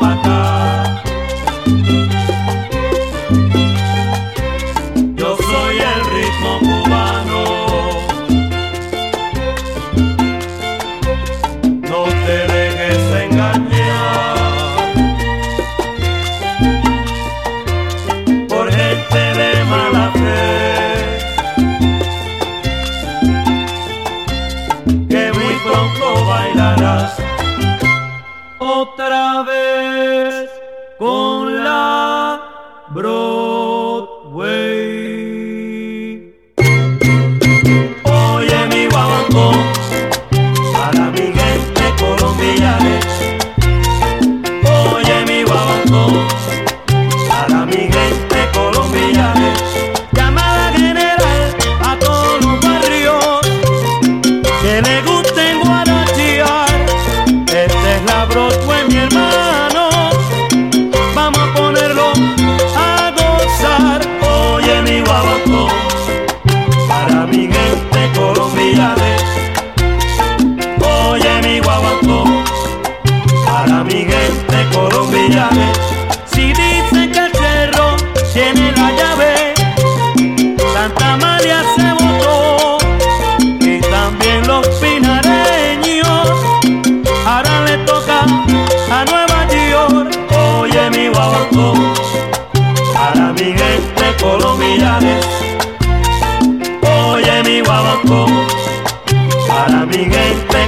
Pata gente colombiana. Oye mi guaguancó, para mi gente colombiana.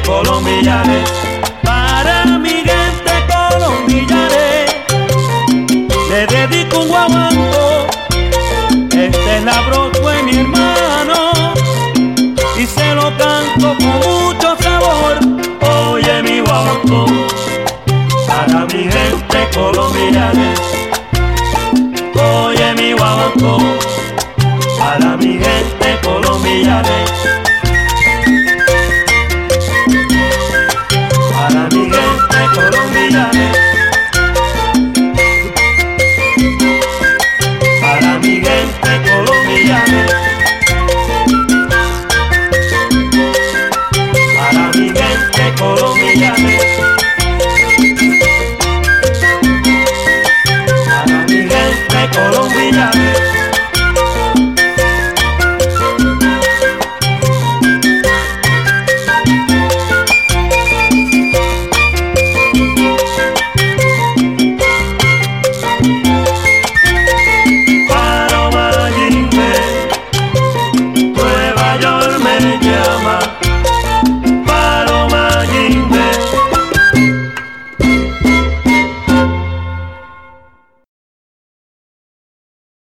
Colombiana. Para mi gente colombiana. Le dedico un guaguancó. Este es la Broadway, mi hermano. Y se lo canto con mucho sabor. Oye mi guaguancó. Para mi gente colombiana. Colombia.